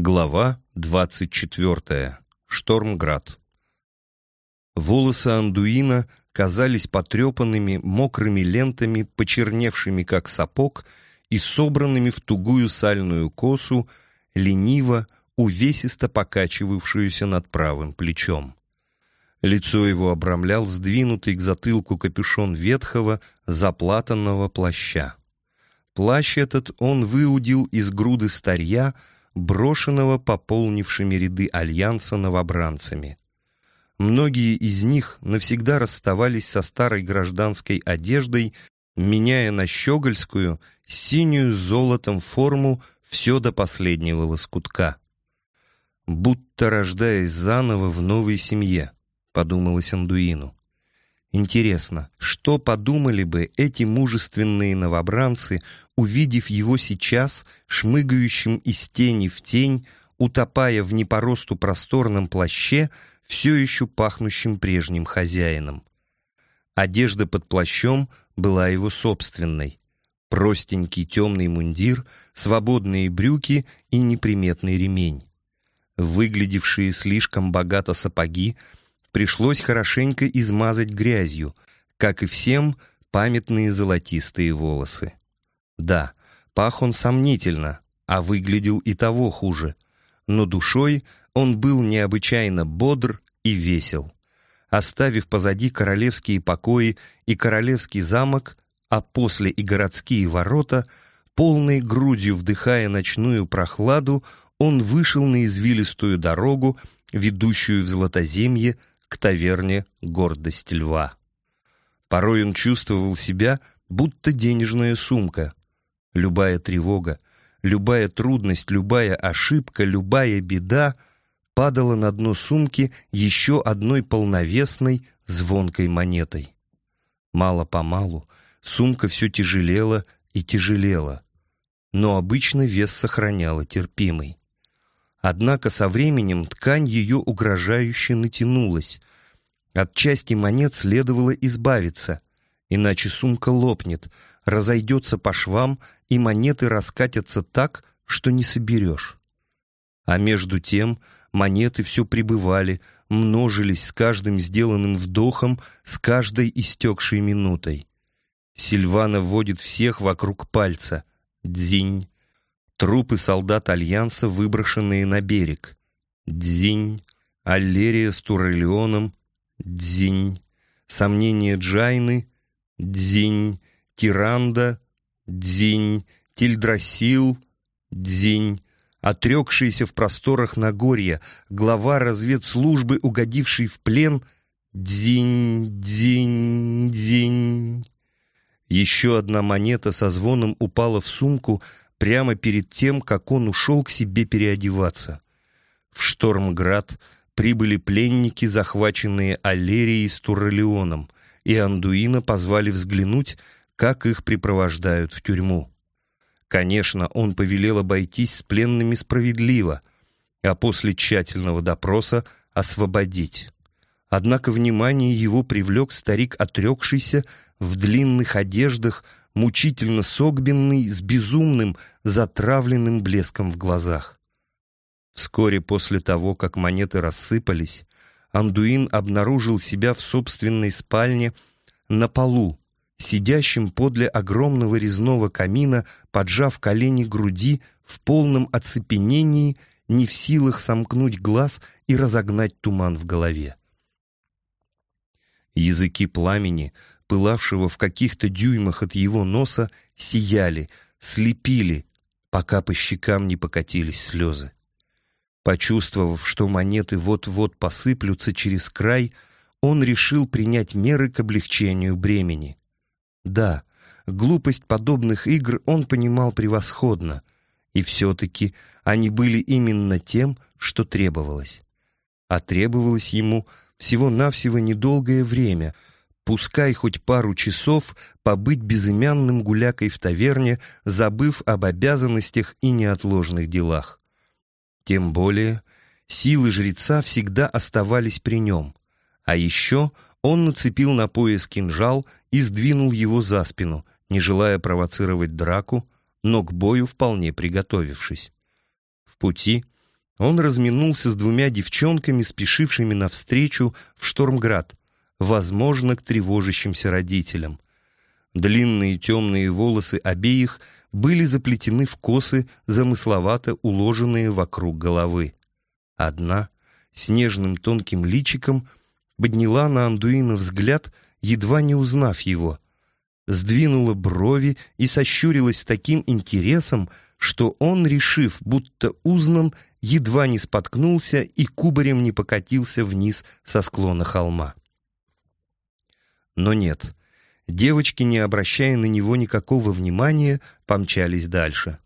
Глава 24. Штормград. Волосы Андуина казались потрепанными мокрыми лентами, почерневшими как сапог и собранными в тугую сальную косу, лениво, увесисто покачивавшуюся над правым плечом. Лицо его обрамлял сдвинутый к затылку капюшон ветхого, заплатанного плаща. Плащ этот он выудил из груды старья, брошенного пополнившими ряды Альянса новобранцами. Многие из них навсегда расставались со старой гражданской одеждой, меняя на щегольскую, синюю с золотом форму все до последнего лоскутка. «Будто рождаясь заново в новой семье», — подумалось Андуину. Интересно, что подумали бы эти мужественные новобранцы, увидев его сейчас, шмыгающим из тени в тень, утопая в не по росту просторном плаще, все еще пахнущим прежним хозяином. Одежда под плащом была его собственной. Простенький темный мундир, свободные брюки и неприметный ремень. Выглядевшие слишком богато сапоги пришлось хорошенько измазать грязью, как и всем памятные золотистые волосы. Да, пах он сомнительно, а выглядел и того хуже, но душой он был необычайно бодр и весел. Оставив позади королевские покои и королевский замок, а после и городские ворота, полной грудью вдыхая ночную прохладу, он вышел на извилистую дорогу, ведущую в Златоземье к таверне «Гордость льва». Порой он чувствовал себя, будто денежная сумка. Любая тревога, любая трудность, любая ошибка, любая беда падала на дно сумки еще одной полновесной звонкой монетой. Мало-помалу сумка все тяжелела и тяжелела, но обычно вес сохраняла терпимый. Однако со временем ткань ее угрожающе натянулась. От части монет следовало избавиться, иначе сумка лопнет, разойдется по швам, и монеты раскатятся так, что не соберешь. А между тем монеты все прибывали, множились с каждым сделанным вдохом, с каждой истекшей минутой. Сильвана вводит всех вокруг пальца. Дзинь, Трупы солдат Альянса, выброшенные на берег. Дзинь. Аллерия с Турелионом. Дзинь. Сомнения Джайны. Дзинь. Тиранда. Дзинь. Тильдрасил. Дзинь. Отрекшийся в просторах Нагорья, глава разведслужбы, угодивший в плен. Дзинь, дзинь, дзинь. Еще одна монета со звоном упала в сумку, прямо перед тем, как он ушел к себе переодеваться. В Штормград прибыли пленники, захваченные Аллерией с Туррелионом, и Андуина позвали взглянуть, как их припровождают в тюрьму. Конечно, он повелел обойтись с пленными справедливо, а после тщательного допроса освободить. Однако внимание его привлек старик, отрекшийся в длинных одеждах, мучительно согбенный, с безумным, затравленным блеском в глазах. Вскоре после того, как монеты рассыпались, Андуин обнаружил себя в собственной спальне на полу, сидящим подле огромного резного камина, поджав колени груди в полном оцепенении, не в силах сомкнуть глаз и разогнать туман в голове. Языки пламени пылавшего в каких-то дюймах от его носа, сияли, слепили, пока по щекам не покатились слезы. Почувствовав, что монеты вот-вот посыплются через край, он решил принять меры к облегчению бремени. Да, глупость подобных игр он понимал превосходно, и все-таки они были именно тем, что требовалось. А требовалось ему всего-навсего недолгое время — пускай хоть пару часов побыть безымянным гулякой в таверне, забыв об обязанностях и неотложных делах. Тем более, силы жреца всегда оставались при нем, а еще он нацепил на пояс кинжал и сдвинул его за спину, не желая провоцировать драку, но к бою вполне приготовившись. В пути он разминулся с двумя девчонками, спешившими навстречу в Штормград, возможно, к тревожащимся родителям. Длинные темные волосы обеих были заплетены в косы, замысловато уложенные вокруг головы. Одна, с нежным тонким личиком, подняла на Андуина взгляд, едва не узнав его. Сдвинула брови и сощурилась с таким интересом, что он, решив, будто узнан, едва не споткнулся и кубарем не покатился вниз со склона холма. Но нет, девочки, не обращая на него никакого внимания, помчались дальше.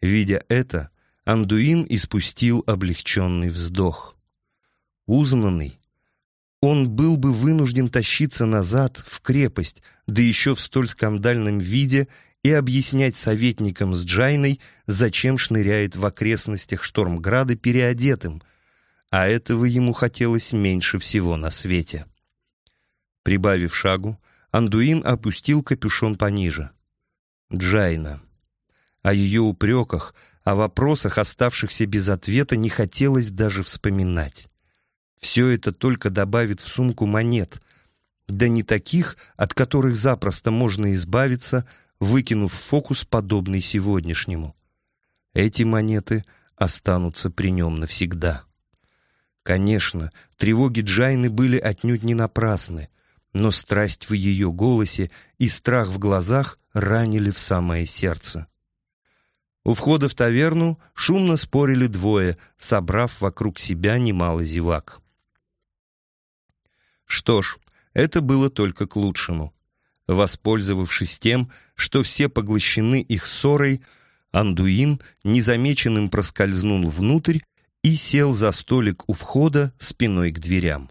Видя это, Андуин испустил облегченный вздох. Узнанный, он был бы вынужден тащиться назад, в крепость, да еще в столь скандальном виде, и объяснять советникам с Джайной, зачем шныряет в окрестностях Штормграда переодетым, а этого ему хотелось меньше всего на свете. Прибавив шагу, Андуин опустил капюшон пониже. Джайна. О ее упреках, о вопросах, оставшихся без ответа, не хотелось даже вспоминать. Все это только добавит в сумку монет, да не таких, от которых запросто можно избавиться, выкинув фокус, подобный сегодняшнему. Эти монеты останутся при нем навсегда. Конечно, тревоги Джайны были отнюдь не напрасны, но страсть в ее голосе и страх в глазах ранили в самое сердце. У входа в таверну шумно спорили двое, собрав вокруг себя немало зевак. Что ж, это было только к лучшему. Воспользовавшись тем, что все поглощены их ссорой, Андуин незамеченным проскользнул внутрь и сел за столик у входа спиной к дверям.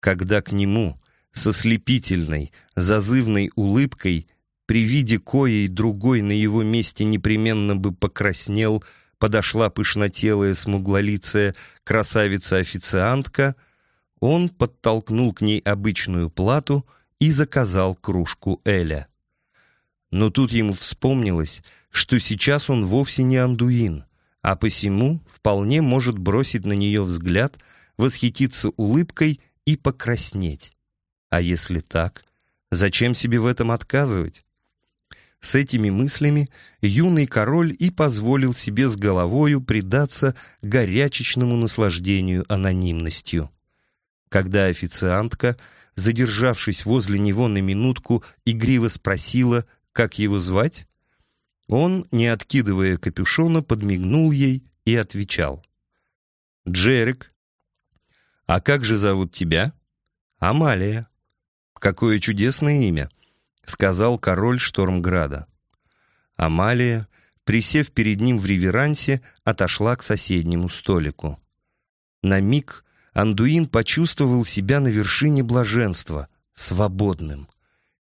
Когда к нему, со слепительной, зазывной улыбкой, при виде коей другой на его месте непременно бы покраснел, подошла пышнотелая смуглолицая красавица-официантка — он подтолкнул к ней обычную плату и заказал кружку Эля. Но тут ему вспомнилось, что сейчас он вовсе не Андуин, а посему вполне может бросить на нее взгляд, восхититься улыбкой и покраснеть. А если так, зачем себе в этом отказывать? С этими мыслями юный король и позволил себе с головою предаться горячечному наслаждению анонимностью когда официантка, задержавшись возле него на минутку, игриво спросила, как его звать, он, не откидывая капюшона, подмигнул ей и отвечал. «Джерик». «А как же зовут тебя?» «Амалия». «Какое чудесное имя», — сказал король Штормграда. Амалия, присев перед ним в реверансе, отошла к соседнему столику. На миг Андуин почувствовал себя на вершине блаженства, свободным.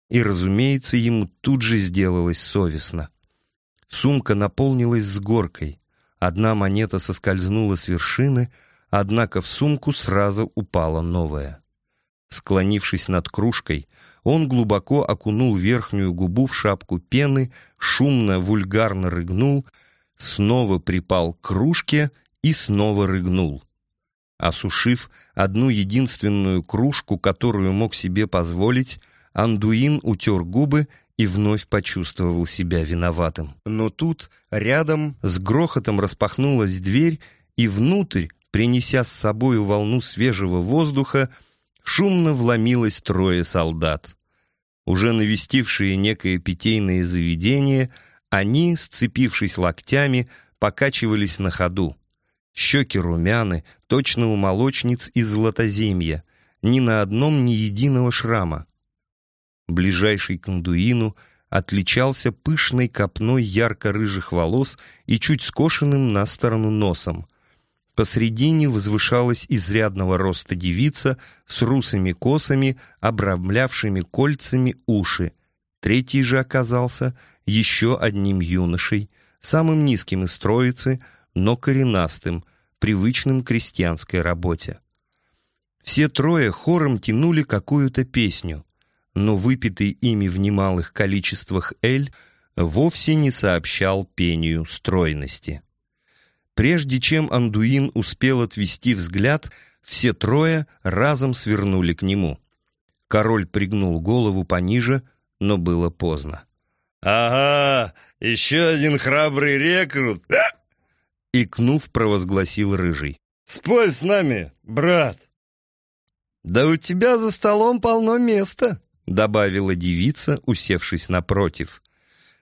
И, разумеется, ему тут же сделалось совестно. Сумка наполнилась с горкой. Одна монета соскользнула с вершины, однако в сумку сразу упала новая. Склонившись над кружкой, он глубоко окунул верхнюю губу в шапку пены, шумно, вульгарно рыгнул, снова припал к кружке и снова рыгнул. Осушив одну единственную кружку, которую мог себе позволить, Андуин утер губы и вновь почувствовал себя виноватым. Но тут рядом с грохотом распахнулась дверь, и внутрь, принеся с собою волну свежего воздуха, шумно вломилось трое солдат. Уже навестившие некое питейное заведение, они, сцепившись локтями, покачивались на ходу. Щеки румяны, точно у молочниц из Златоземья, ни на одном ни единого шрама. Ближайший к Андуину отличался пышной копной ярко-рыжих волос и чуть скошенным на сторону носом. Посредине возвышалась изрядного роста девица с русыми косами, обрамлявшими кольцами уши. Третий же оказался еще одним юношей, самым низким из троицы — но коренастым, привычным крестьянской работе. Все трое хором тянули какую-то песню, но выпитый ими в немалых количествах эль вовсе не сообщал пению стройности. Прежде чем Андуин успел отвести взгляд, все трое разом свернули к нему. Король пригнул голову пониже, но было поздно. «Ага, еще один храбрый рекрут!» Икнув, провозгласил Рыжий. «Спой с нами, брат!» «Да у тебя за столом полно места», — добавила девица, усевшись напротив.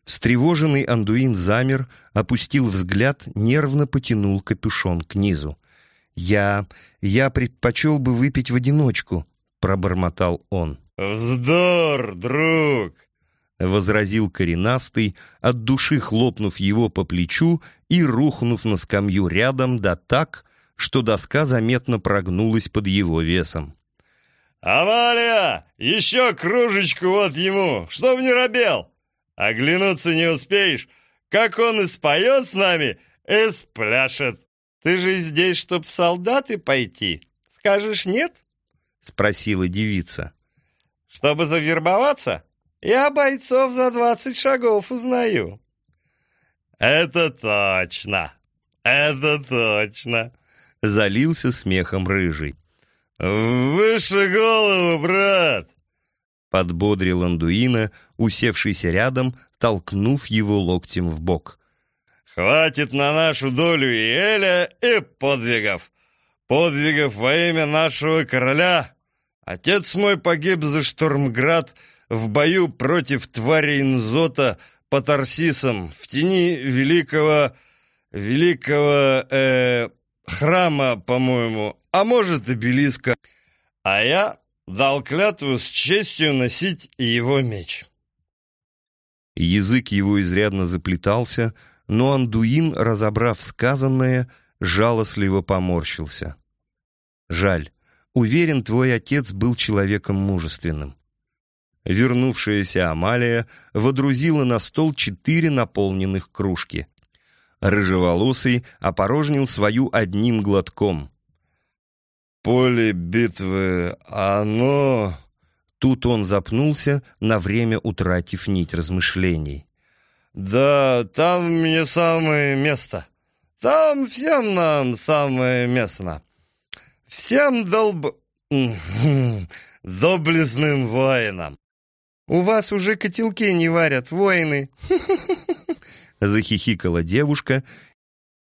Встревоженный Андуин замер, опустил взгляд, нервно потянул капюшон к низу. «Я... я предпочел бы выпить в одиночку», — пробормотал он. «Вздор, друг!» — возразил коренастый, от души хлопнув его по плечу и рухнув на скамью рядом, да так, что доска заметно прогнулась под его весом. «Амалия, еще кружечку вот ему, чтоб не робел! Оглянуться не успеешь, как он и споет с нами, и спляшет!» «Ты же здесь, чтоб в солдаты пойти, скажешь нет?» — спросила девица. «Чтобы завербоваться, я бойцов за двадцать шагов узнаю». «Это точно! Это точно!» — залился смехом рыжий. «Выше голову, брат!» Подбодрил Андуина, усевшийся рядом, толкнув его локтем в бок. «Хватит на нашу долю и Эля, и подвигов! Подвигов во имя нашего короля! Отец мой погиб за Штормград в бою против тварей Нзота по Тарсисам в тени великого... великого... э храма, по-моему, а может, обелиска. А я дал клятву с честью носить его меч. Язык его изрядно заплетался, но Андуин, разобрав сказанное, жалостливо поморщился. «Жаль. Уверен, твой отец был человеком мужественным». Вернувшаяся Амалия водрузила на стол четыре наполненных кружки. Рыжеволосый опорожнил свою одним глотком. «Поле битвы, оно...» Тут он запнулся, на время утратив нить размышлений. «Да, там мне самое место. Там всем нам самое место. Всем долб... доблестным воинам. У вас уже котелки не варят, воины!» Захихикала девушка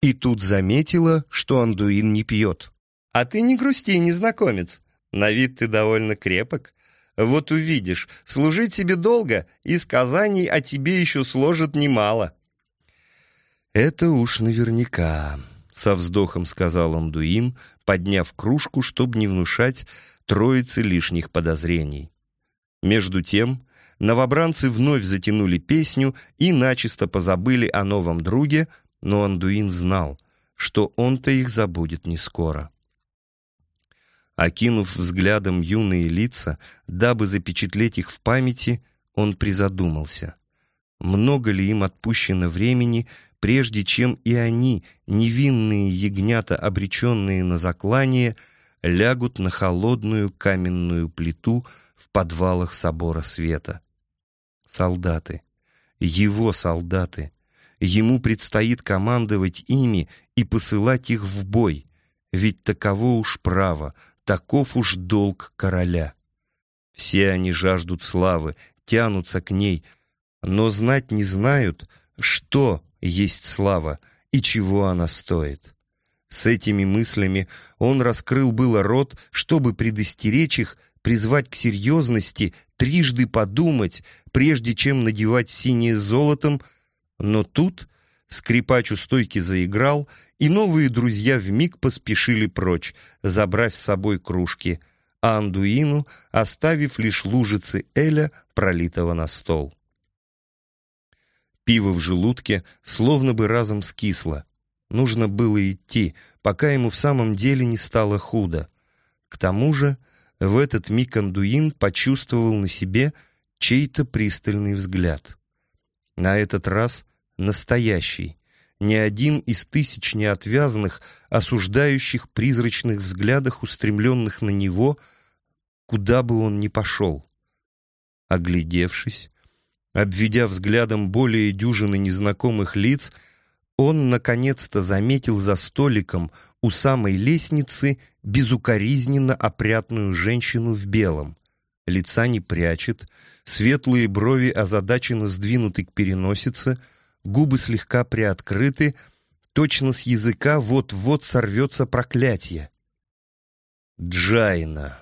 и тут заметила, что Андуин не пьет. «А ты не грусти, незнакомец. На вид ты довольно крепок. Вот увидишь, служить тебе долго, и сказаний о тебе еще сложат немало». «Это уж наверняка», — со вздохом сказал Андуин, подняв кружку, чтобы не внушать троице лишних подозрений. Между тем новобранцы вновь затянули песню и начисто позабыли о новом друге, но Андуин знал, что он-то их забудет не скоро. Окинув взглядом юные лица, дабы запечатлеть их в памяти, он призадумался. Много ли им отпущено времени, прежде чем и они, невинные ягнята, обреченные на заклание, лягут на холодную каменную плиту в подвалах собора света? Солдаты. Его солдаты. Ему предстоит командовать ими и посылать их в бой, ведь таково уж право — таков уж долг короля. Все они жаждут славы, тянутся к ней, но знать не знают, что есть слава и чего она стоит. С этими мыслями он раскрыл было рот, чтобы предостеречь их, призвать к серьезности, трижды подумать, прежде чем надевать синее золотом, но тут скрипач у стойки заиграл, и новые друзья вмиг поспешили прочь, забрав с собой кружки, а Андуину оставив лишь лужицы Эля, пролитого на стол. Пиво в желудке словно бы разом скисло. Нужно было идти, пока ему в самом деле не стало худо. К тому же в этот миг Андуин почувствовал на себе чей-то пристальный взгляд. На этот раз настоящий, ни один из тысяч неотвязанных, осуждающих призрачных взглядах, устремленных на него, куда бы он ни пошел. Оглядевшись, обведя взглядом более дюжины незнакомых лиц, он наконец-то заметил за столиком у самой лестницы безукоризненно опрятную женщину в белом. Лица не прячет, светлые брови озадаченно сдвинуты к переносице, губы слегка приоткрыты, точно с языка вот-вот сорвется проклятие. Джайна.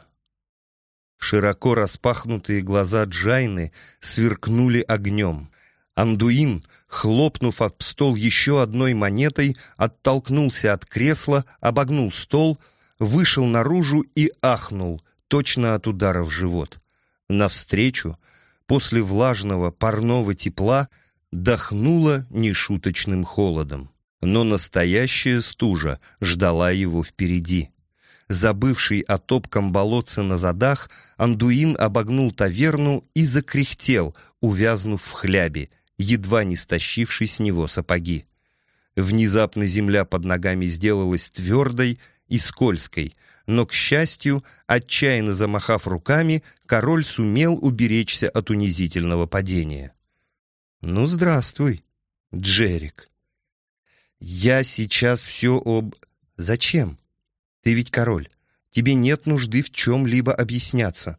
Широко распахнутые глаза Джайны сверкнули огнем. Андуин, хлопнув об стол еще одной монетой, оттолкнулся от кресла, обогнул стол, вышел наружу и ахнул, точно от удара в живот. Навстречу, после влажного парного тепла, дохнуло нешуточным холодом. Но настоящая стужа ждала его впереди. Забывший о топком болотце на задах, Андуин обогнул таверну и закряхтел, увязнув в хлябе, едва не стащивший с него сапоги. Внезапно земля под ногами сделалась твердой и скользкой, но, к счастью, отчаянно замахав руками, король сумел уберечься от унизительного падения. «Ну, здравствуй, Джерик. Я сейчас все об... Зачем? Ты ведь король. Тебе нет нужды в чем-либо объясняться.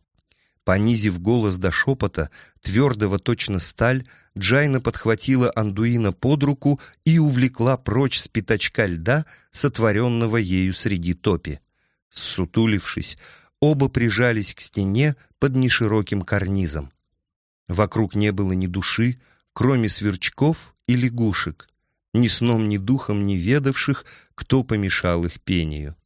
Понизив голос до шепота, твердого точно сталь, Джайна подхватила Андуина под руку и увлекла прочь с пятачка льда, сотворенного ею среди топи. Сутулившись, оба прижались к стене под нешироким карнизом. Вокруг не было ни души, кроме сверчков и лягушек, ни сном, ни духом не ведавших, кто помешал их пению.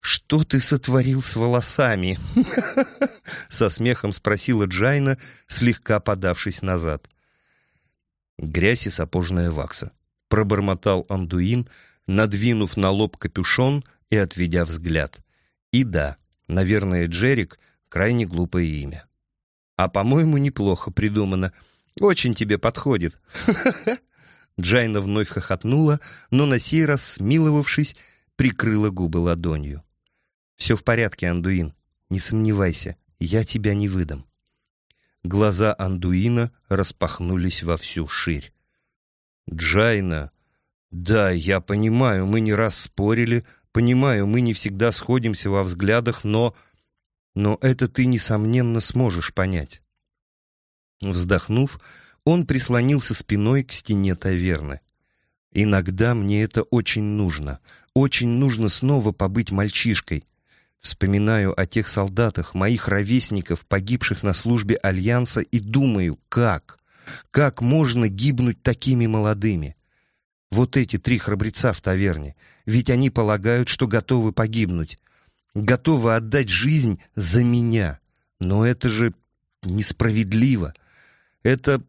«Что ты сотворил с волосами?» Со смехом спросила Джайна, слегка подавшись назад. «Грязь и сапожная вакса», — пробормотал Андуин, надвинув на лоб капюшон и отведя взгляд. «И да, наверное, Джерик — крайне глупое имя. А, по-моему, неплохо придумано. Очень тебе подходит». Джайна вновь хохотнула, но на сей раз, смиловавшись, прикрыла губы ладонью. «Все в порядке, Андуин. Не сомневайся, я тебя не выдам». Глаза Андуина распахнулись во всю ширь. «Джайна, да, я понимаю, мы не раз спорили, понимаю, мы не всегда сходимся во взглядах, но... Но это ты, несомненно, сможешь понять». Вздохнув, он прислонился спиной к стене таверны. «Иногда мне это очень нужно. Очень нужно снова побыть мальчишкой, Вспоминаю о тех солдатах, моих ровесников, погибших на службе Альянса, и думаю, как? Как можно гибнуть такими молодыми? Вот эти три храбреца в таверне, ведь они полагают, что готовы погибнуть, готовы отдать жизнь за меня. Но это же несправедливо. Это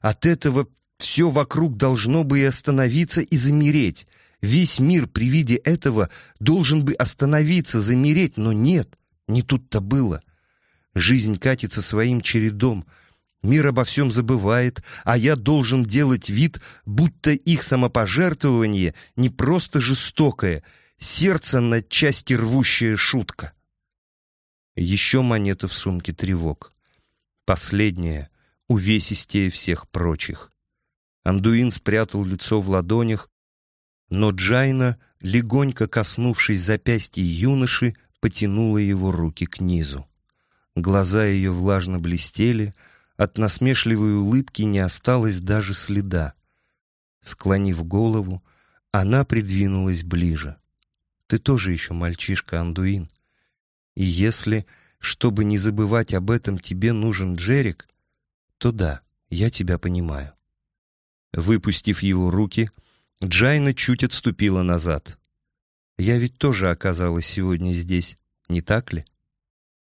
от этого все вокруг должно бы и остановиться, и замереть. Весь мир при виде этого должен бы остановиться, замереть, но нет, не тут-то было. Жизнь катится своим чередом, мир обо всем забывает, а я должен делать вид, будто их самопожертвование не просто жестокое, сердце на части рвущая шутка. Еще монета в сумке тревог. Последняя, увесистее всех прочих. Андуин спрятал лицо в ладонях, но Джайна, легонько коснувшись запястья юноши, потянула его руки к низу. Глаза ее влажно блестели, от насмешливой улыбки не осталось даже следа. Склонив голову, она придвинулась ближе. «Ты тоже еще мальчишка, Андуин. И если, чтобы не забывать об этом, тебе нужен Джерик, то да, я тебя понимаю». Выпустив его руки, — Джайна чуть отступила назад. «Я ведь тоже оказалась сегодня здесь, не так ли?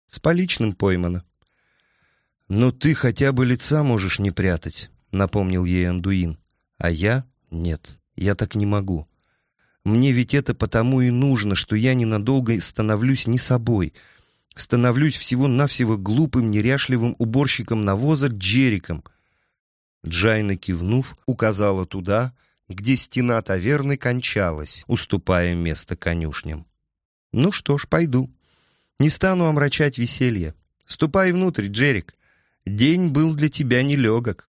С поличным поймана». «Но ты хотя бы лица можешь не прятать», — напомнил ей Андуин. «А я? Нет, я так не могу. Мне ведь это потому и нужно, что я ненадолго становлюсь не собой, становлюсь всего-навсего глупым, неряшливым уборщиком навоза Джериком». Джайна, кивнув, указала туда, где стена таверны кончалась, уступая место конюшням. «Ну что ж, пойду. Не стану омрачать веселье. Ступай внутрь, Джерик. День был для тебя нелегок».